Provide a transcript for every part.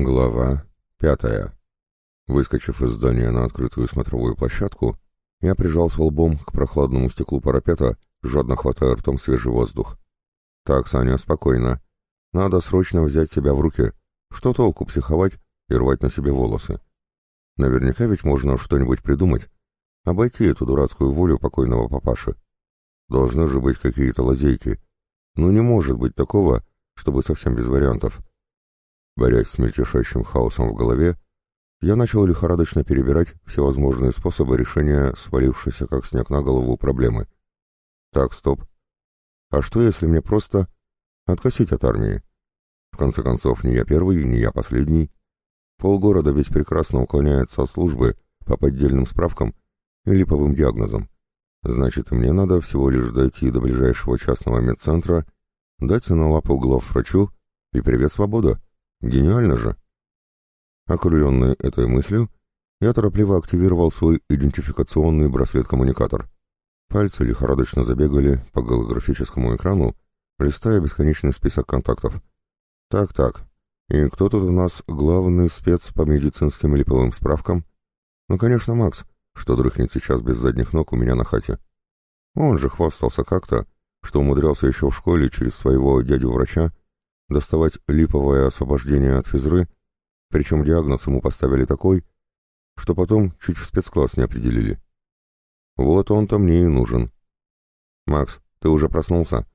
Глава пятая. Выскочив из здания на открытую смотровую площадку, я прижался лбом к прохладному стеклу парапета, жадно хватая ртом свежий воздух. «Так, Саня, спокойно. Надо срочно взять себя в руки. Что толку психовать и рвать на себе волосы? Наверняка ведь можно что-нибудь придумать. Обойти эту дурацкую волю покойного папаши. Должны же быть какие-то лазейки. Но не может быть такого, чтобы совсем без вариантов». Борясь с мельтешащим хаосом в голове, я начал лихорадочно перебирать всевозможные способы решения свалившейся как снег на голову проблемы. Так, стоп. А что, если мне просто откосить от армии? В конце концов, не я первый, не я последний. Полгорода весь прекрасно уклоняется от службы по поддельным справкам и липовым диагнозам. Значит, мне надо всего лишь дойти до ближайшего частного медцентра, дать на лапу главврачу и привет, свобода. Гениально же! Окрыленный этой мыслью, я торопливо активировал свой идентификационный браслет-коммуникатор. Пальцы лихорадочно забегали по голографическому экрану, листая бесконечный список контактов. Так-так, и кто тут у нас главный спец по медицинским липовым справкам? Ну, конечно, Макс, что дрыхнет сейчас без задних ног у меня на хате. Он же хвастался как-то, что умудрялся еще в школе через своего дядю-врача доставать липовое освобождение от физры, причем диагноз ему поставили такой, что потом чуть в спецкласс не определили. Вот он-то мне и нужен. «Макс, ты уже проснулся?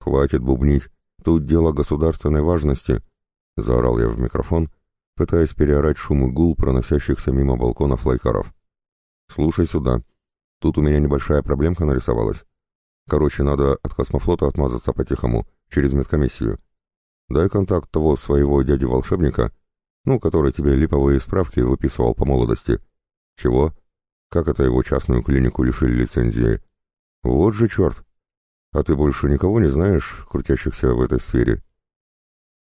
Хватит бубнить, тут дело государственной важности», — заорал я в микрофон, пытаясь переорать шум и гул проносящихся мимо балкона лайкаров. «Слушай сюда. Тут у меня небольшая проблемка нарисовалась. Короче, надо от космофлота отмазаться по-тихому, через медкомиссию. Дай контакт того своего дяди-волшебника, ну, который тебе липовые справки выписывал по молодости. Чего? Как это его частную клинику лишили лицензии? Вот же черт! А ты больше никого не знаешь, крутящихся в этой сфере?»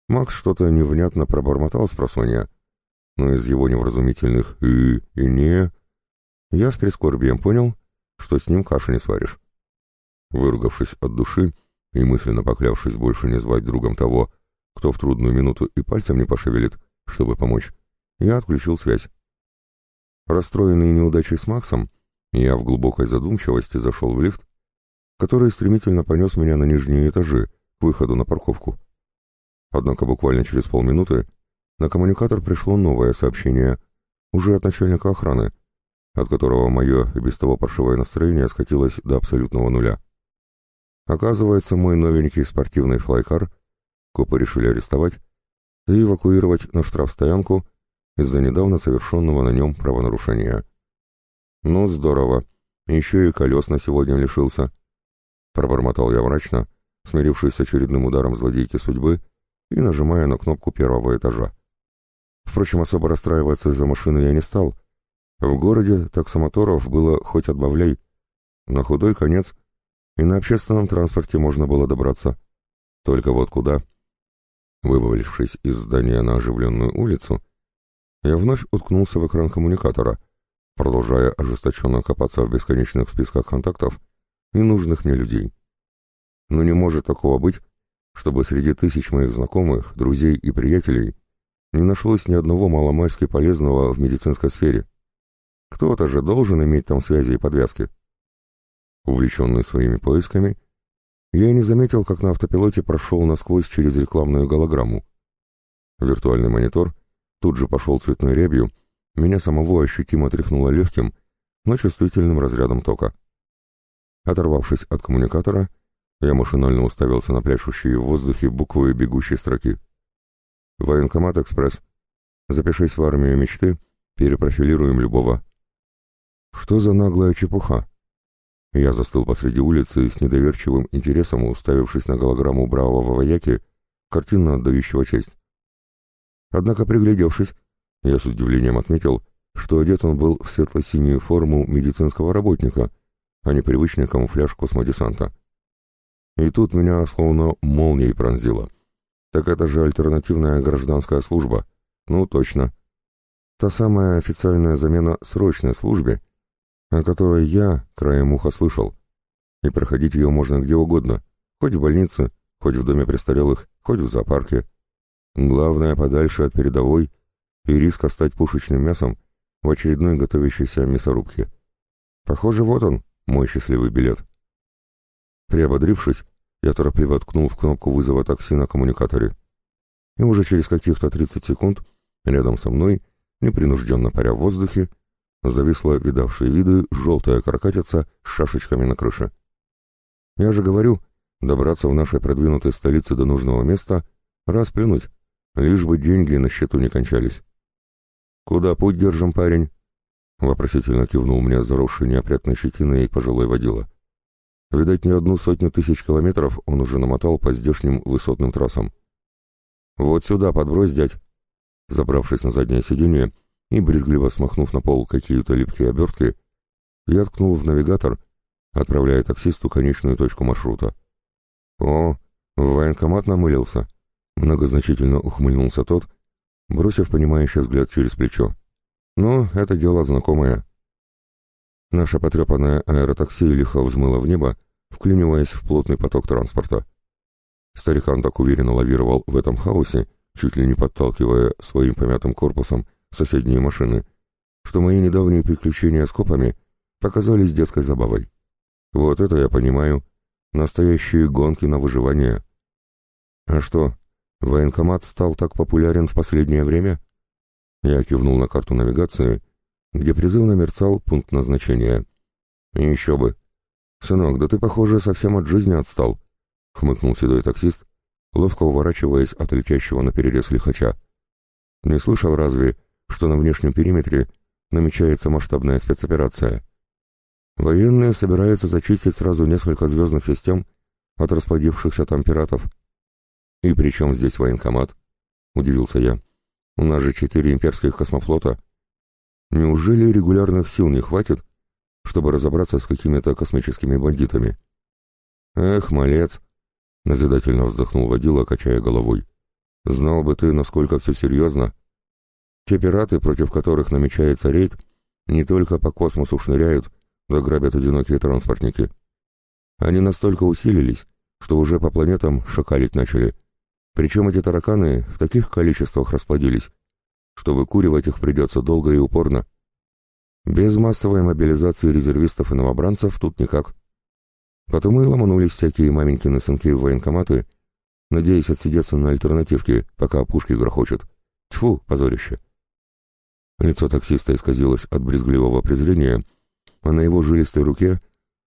Макс что-то невнятно пробормотал с просонья, но из его невразумительных «и» и «не» я с прискорбием понял, что с ним кашу не сваришь. Выругавшись от души и мысленно поклявшись больше не звать другом того, кто в трудную минуту и пальцем не пошевелит, чтобы помочь, я отключил связь. Расстроенный неудачей с Максом, я в глубокой задумчивости зашел в лифт, который стремительно понес меня на нижние этажи, к выходу на парковку. Однако буквально через полминуты на коммуникатор пришло новое сообщение, уже от начальника охраны, от которого мое и без того паршивое настроение скатилось до абсолютного нуля. Оказывается, мой новенький спортивный флайкар Копы решили арестовать и эвакуировать на штрафстоянку из-за недавно совершенного на нем правонарушения. «Ну, здорово. Еще и колес на сегодня лишился». Пробормотал я мрачно, смирившись с очередным ударом злодейки судьбы и нажимая на кнопку первого этажа. Впрочем, особо расстраиваться за машину я не стал. В городе таксомоторов было хоть отбавляй. На худой конец и на общественном транспорте можно было добраться. Только вот куда? Вывалившись из здания на оживленную улицу, я вновь уткнулся в экран коммуникатора, продолжая ожесточенно копаться в бесконечных списках контактов и нужных мне людей. Но не может такого быть, чтобы среди тысяч моих знакомых, друзей и приятелей не нашлось ни одного маломальски полезного в медицинской сфере. Кто-то же должен иметь там связи и подвязки. Увлеченный своими поисками, я и не заметил, как на автопилоте прошел насквозь через рекламную голограмму. Виртуальный монитор тут же пошел цветной рябью, меня самого ощутимо тряхнуло легким, но чувствительным разрядом тока. Оторвавшись от коммуникатора, я машинально уставился на пляшущие в воздухе буквы бегущей строки. «Военкомат Экспресс. Запишись в армию мечты, перепрофилируем любого». Что за наглая чепуха? Я застыл посреди улицы с недоверчивым интересом, уставившись на голограмму бравого вояки, картинно отдающего честь. Однако, приглядевшись, я с удивлением отметил, что одет он был в светло-синюю форму медицинского работника, а не привычный камуфляж космодесанта. И тут меня словно молнией пронзило. Так это же альтернативная гражданская служба. Ну, точно. Та самая официальная замена срочной службе, о которой я краем уха слышал. И проходить ее можно где угодно, хоть в больнице, хоть в доме престарелых, хоть в зоопарке. Главное подальше от передовой и риска стать пушечным мясом в очередной готовящейся мясорубке. Похоже, вот он, мой счастливый билет. Приободрившись, я торопливо ткнул в кнопку вызова такси на коммуникаторе. И уже через каких-то 30 секунд рядом со мной, непринужденно паря в воздухе, зависла видавшая виды желтая каркатица с шашечками на крыше. «Я же говорю, добраться в нашей продвинутой столице до нужного места — раз плюнуть, лишь бы деньги на счету не кончались». «Куда путь держим, парень?» — вопросительно кивнул мне заросший неопрятной щетиной и пожилой водила. Видать, не одну сотню тысяч километров он уже намотал по здешним высотным трассам. «Вот сюда подбрось, дядь!» Забравшись на заднее сиденье, и, брезгливо смахнув на пол какие-то липкие обертки, я ткнул в навигатор, отправляя таксисту конечную точку маршрута. «О, в военкомат намылился!» — многозначительно ухмыльнулся тот, бросив понимающий взгляд через плечо. «Ну, это дело знакомое». Наша потрепанное аэротакси лихо взмыла в небо, вклиниваясь в плотный поток транспорта. Старикан так уверенно лавировал в этом хаосе, чуть ли не подталкивая своим помятым корпусом соседние машины, что мои недавние приключения с копами показались детской забавой. Вот это я понимаю. Настоящие гонки на выживание. А что, военкомат стал так популярен в последнее время? Я кивнул на карту навигации, где призывно мерцал пункт назначения. И еще бы. «Сынок, да ты, похоже, совсем от жизни отстал», — хмыкнул седой таксист, ловко уворачиваясь от летящего на перерез лихача. «Не слышал разве, что на внешнем периметре намечается масштабная спецоперация. Военные собираются зачистить сразу несколько звездных систем от расплодившихся там пиратов. «И при чем здесь военкомат?» — удивился я. «У нас же четыре имперских космофлота. Неужели регулярных сил не хватит, чтобы разобраться с какими-то космическими бандитами?» «Эх, малец!» — назидательно вздохнул водила, качая головой. «Знал бы ты, насколько все серьезно, те пираты, против которых намечается рейд, не только по космосу шныряют, но грабят одинокие транспортники. Они настолько усилились, что уже по планетам шакалить начали. Причем эти тараканы в таких количествах расплодились, что выкуривать их придется долго и упорно. Без массовой мобилизации резервистов и новобранцев тут никак. Потому и ломанулись всякие маменькины сынки в военкоматы, надеясь отсидеться на альтернативке, пока пушки грохочут. Тьфу, позорище. Лицо таксиста исказилось от брезгливого презрения, а на его жилистой руке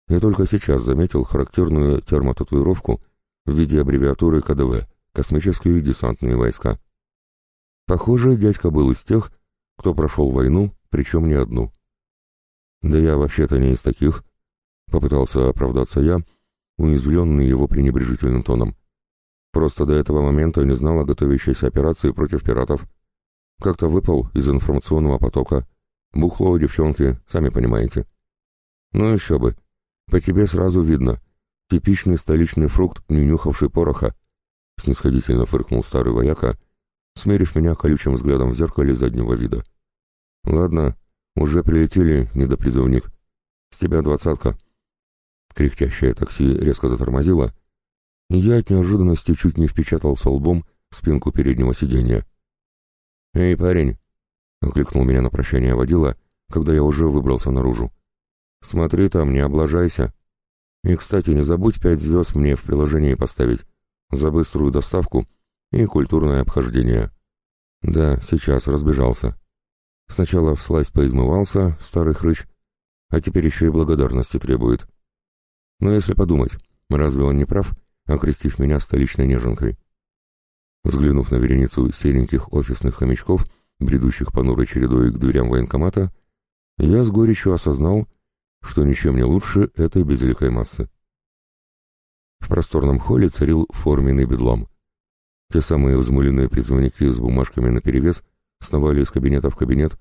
я только сейчас заметил характерную термотатуировку в виде аббревиатуры КДВ «Космические десантные войска». Похоже, дядька был из тех, кто прошел войну, причем не одну. «Да я вообще-то не из таких», — попытался оправдаться я, уязвленный его пренебрежительным тоном. «Просто до этого момента не знал о готовящейся операции против пиратов». Как-то выпал из информационного потока. Бухло у девчонки, сами понимаете. Ну еще бы. По тебе сразу видно. Типичный столичный фрукт, не нюхавший пороха. Снисходительно фыркнул старый вояка, смерив меня колючим взглядом в зеркале заднего вида. Ладно, уже прилетели, недопризывник. С тебя двадцатка. Кряхтящее такси резко затормозило, и я от неожиданности чуть не впечатался лбом в спинку переднего сиденья. «Эй, парень!» — окликнул меня на прощание водила, когда я уже выбрался наружу. «Смотри там, не облажайся. И, кстати, не забудь пять звезд мне в приложении поставить за быструю доставку и культурное обхождение». «Да, сейчас, разбежался. Сначала вслазь поизмывался, старый хрыч, а теперь еще и благодарности требует. Но если подумать, разве он не прав, окрестив меня столичной неженкой?» Взглянув на вереницу сереньких офисных хомячков, бредущих понурой чередой к дверям военкомата, я с горечью осознал, что ничем не лучше этой безликой массы. В просторном холле царил форменный бедлам. Те самые взмыленные призывники с бумажками наперевес сновали из кабинета в кабинет,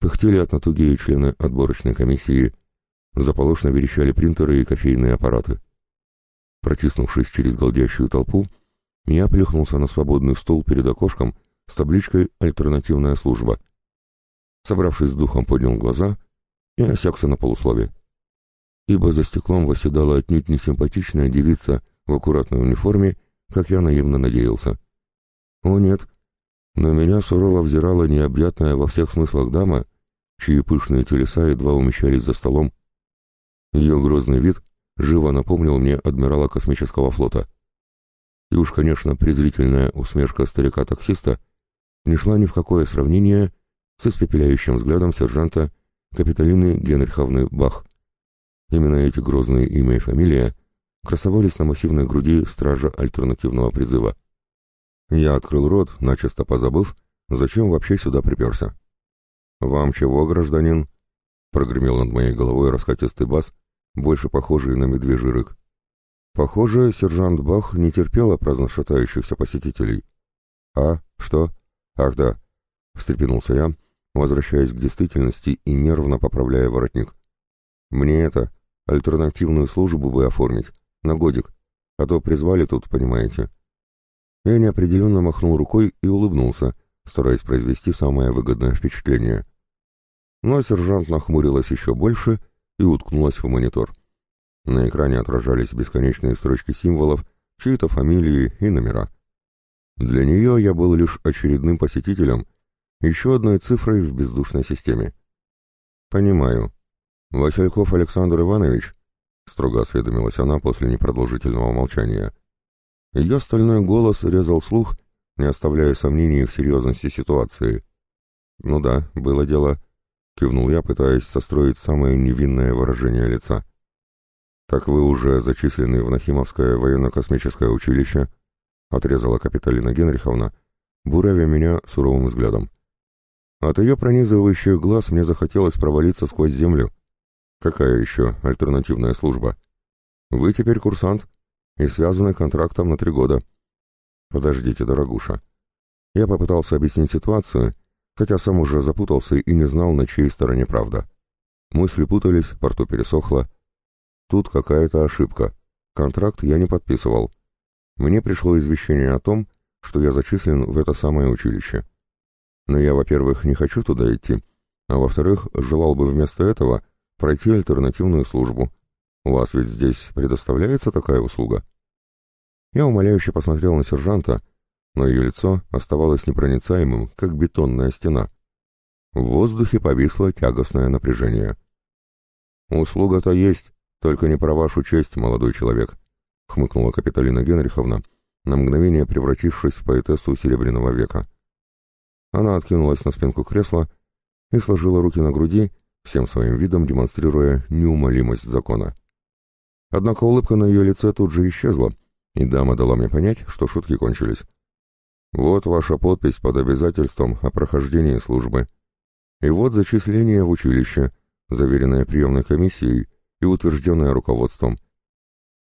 пыхтели от натуги члены отборочной комиссии, заполошно верещали принтеры и кофейные аппараты. Протиснувшись через голдящую толпу, я плюхнулся на свободный стул перед окошком с табличкой «Альтернативная служба». Собравшись с духом, поднял глаза и осекся на полуслове. Ибо за стеклом восседала отнюдь не симпатичная девица в аккуратной униформе, как я наивно надеялся. О нет, на меня сурово взирала необъятная во всех смыслах дама, чьи пышные телеса едва умещались за столом. Ее грозный вид живо напомнил мне адмирала космического флота — и уж, конечно, презрительная усмешка старика-таксиста не шла ни в какое сравнение с испепеляющим взглядом сержанта Капиталины Генриховны Бах. Именно эти грозные имя и фамилия красовались на массивной груди стража альтернативного призыва. Я открыл рот, начисто позабыв, зачем вообще сюда приперся. «Вам чего, гражданин?» — прогремел над моей головой раскатистый бас, больше похожий на медвежий рык. Похоже, сержант Бах не терпел праздно шатающихся посетителей. «А? Что? Ах да!» — встрепенулся я, возвращаясь к действительности и нервно поправляя воротник. «Мне это, альтернативную службу бы оформить, на годик, а то призвали тут, понимаете». Я неопределенно махнул рукой и улыбнулся, стараясь произвести самое выгодное впечатление. Но сержант нахмурилась еще больше и уткнулась в монитор. На экране отражались бесконечные строчки символов, чьи-то фамилии и номера. Для нее я был лишь очередным посетителем, еще одной цифрой в бездушной системе. «Понимаю. Васильков Александр Иванович?» — строго осведомилась она после непродолжительного молчания. Ее стальной голос резал слух, не оставляя сомнений в серьезности ситуации. «Ну да, было дело», — кивнул я, пытаясь состроить самое невинное выражение лица. «Так вы уже зачислены в Нахимовское военно-космическое училище», — отрезала Капиталина Генриховна, буравя меня суровым взглядом. От ее пронизывающих глаз мне захотелось провалиться сквозь землю. Какая еще альтернативная служба? Вы теперь курсант и связаны контрактом на три года. Подождите, дорогуша. Я попытался объяснить ситуацию, хотя сам уже запутался и не знал, на чьей стороне правда. Мысли путались, порту пересохло, Тут какая-то ошибка. Контракт я не подписывал. Мне пришло извещение о том, что я зачислен в это самое училище. Но я, во-первых, не хочу туда идти, а во-вторых, желал бы вместо этого пройти альтернативную службу. У вас ведь здесь предоставляется такая услуга? Я умоляюще посмотрел на сержанта, но ее лицо оставалось непроницаемым, как бетонная стена. В воздухе повисло тягостное напряжение. «Услуга-то есть», «Только не про вашу честь, молодой человек», — хмыкнула Капитолина Генриховна, на мгновение превратившись в поэтессу Серебряного века. Она откинулась на спинку кресла и сложила руки на груди, всем своим видом демонстрируя неумолимость закона. Однако улыбка на ее лице тут же исчезла, и дама дала мне понять, что шутки кончились. «Вот ваша подпись под обязательством о прохождении службы. И вот зачисление в училище, заверенное приемной комиссией, и утвержденное руководством.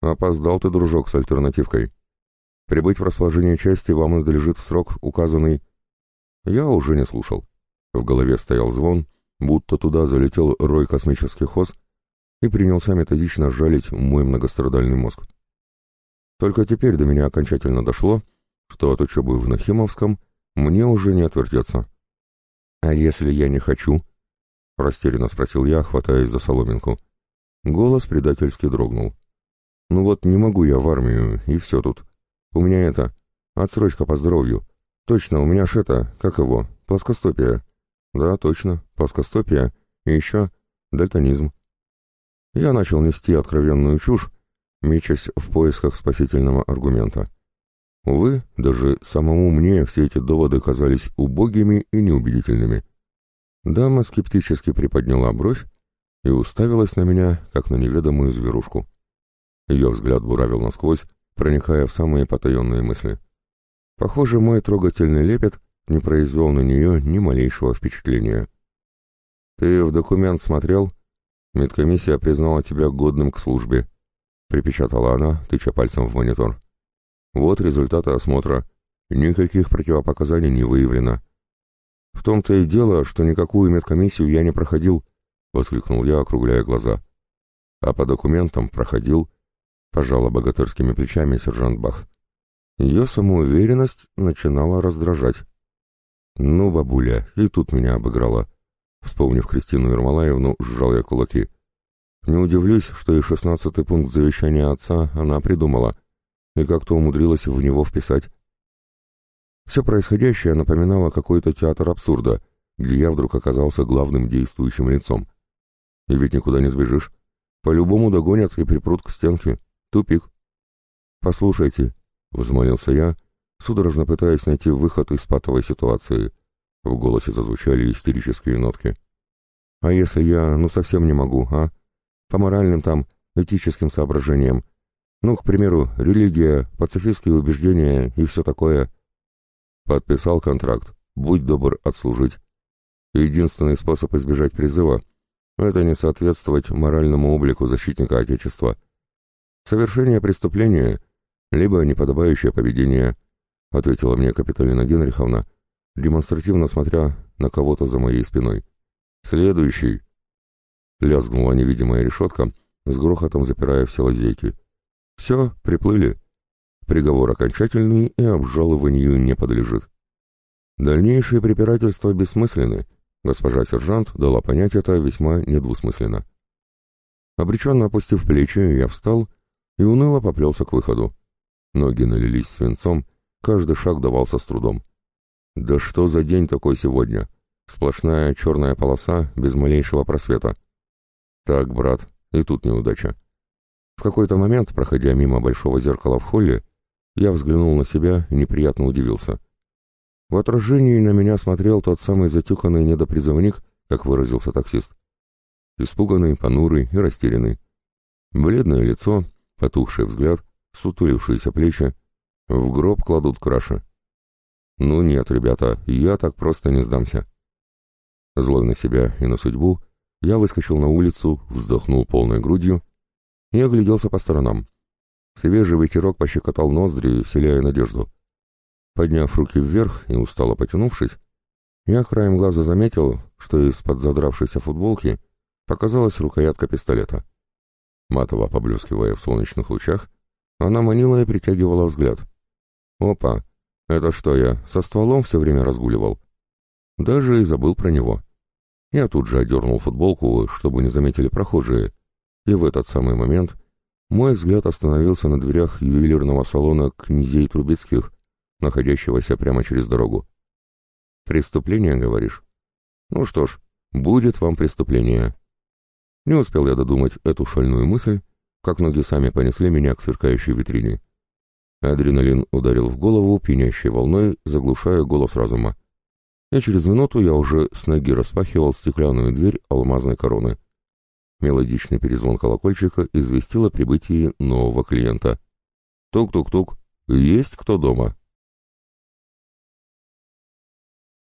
Опоздал ты, дружок, с альтернативкой. Прибыть в расположение части вам надлежит в срок, указанный... Я уже не слушал. В голове стоял звон, будто туда залетел рой космических ос и принялся методично жалить мой многострадальный мозг. Только теперь до меня окончательно дошло, что от учебы в Нахимовском мне уже не отвертеться. «А если я не хочу?» — растерянно спросил я, хватаясь за соломинку. Голос предательски дрогнул. «Ну вот не могу я в армию, и все тут. У меня это... Отсрочка по здоровью. Точно, у меня ж это... Как его? Плоскостопие. Да, точно, плоскостопие. И еще... Дальтонизм». Я начал нести откровенную чушь, мечась в поисках спасительного аргумента. Увы, даже самому мне все эти доводы казались убогими и неубедительными. Дама скептически приподняла бровь, и уставилась на меня, как на неведомую зверушку. Ее взгляд буравил насквозь, проникая в самые потаенные мысли. Похоже, мой трогательный лепет не произвел на нее ни малейшего впечатления. «Ты в документ смотрел? Медкомиссия признала тебя годным к службе», — припечатала она, тыча пальцем в монитор. «Вот результаты осмотра. Никаких противопоказаний не выявлено. В том-то и дело, что никакую медкомиссию я не проходил», — воскликнул я, округляя глаза. А по документам проходил, пожала богатырскими плечами сержант Бах. Ее самоуверенность начинала раздражать. «Ну, бабуля, и тут меня обыграла». Вспомнив Кристину Ермолаевну, сжал я кулаки. Не удивлюсь, что и шестнадцатый пункт завещания отца она придумала и как-то умудрилась в него вписать. Все происходящее напоминало какой-то театр абсурда, где я вдруг оказался главным действующим лицом. И ведь никуда не сбежишь. По-любому догонят и припрут к стенке. Тупик. «Послушайте», — взмолился я, судорожно пытаясь найти выход из патовой ситуации. В голосе зазвучали истерические нотки. «А если я, ну, совсем не могу, а? По моральным там, этическим соображениям. Ну, к примеру, религия, пацифистские убеждения и все такое. Подписал контракт. Будь добр отслужить. Единственный способ избежать призыва — это не соответствовать моральному облику защитника Отечества. Совершение преступления, либо неподобающее поведение, ответила мне Капитолина Генриховна, демонстративно смотря на кого-то за моей спиной. Следующий. Лязгнула невидимая решетка, с грохотом запирая все лазейки. Все, приплыли. Приговор окончательный и обжалованию не подлежит. Дальнейшие препирательства бессмысленны, Госпожа сержант дала понять это весьма недвусмысленно. Обреченно опустив плечи, я встал и уныло поплелся к выходу. Ноги налились свинцом, каждый шаг давался с трудом. Да что за день такой сегодня? Сплошная черная полоса без малейшего просвета. Так, брат, и тут неудача. В какой-то момент, проходя мимо большого зеркала в холле, я взглянул на себя и неприятно удивился. В отражении на меня смотрел тот самый затюканный недопризывник, как выразился таксист. Испуганный, понурый и растерянный. Бледное лицо, потухший взгляд, сутулившиеся плечи. В гроб кладут краши. Ну нет, ребята, я так просто не сдамся. Злой на себя и на судьбу, я выскочил на улицу, вздохнул полной грудью и огляделся по сторонам. Свежий ветерок пощекотал ноздри, вселяя надежду — Подняв руки вверх и устало потянувшись, я краем глаза заметил, что из-под задравшейся футболки показалась рукоятка пистолета. Матово поблескивая в солнечных лучах, она манила и притягивала взгляд. «Опа! Это что я, со стволом все время разгуливал?» Даже и забыл про него. Я тут же одернул футболку, чтобы не заметили прохожие, и в этот самый момент мой взгляд остановился на дверях ювелирного салона князей Трубецких, находящегося прямо через дорогу. «Преступление, говоришь? Ну что ж, будет вам преступление». Не успел я додумать эту шальную мысль, как ноги сами понесли меня к сверкающей витрине. Адреналин ударил в голову пьянящей волной, заглушая голос разума. И через минуту я уже с ноги распахивал стеклянную дверь алмазной короны. Мелодичный перезвон колокольчика известил о прибытии нового клиента. «Тук-тук-тук! Есть кто дома?»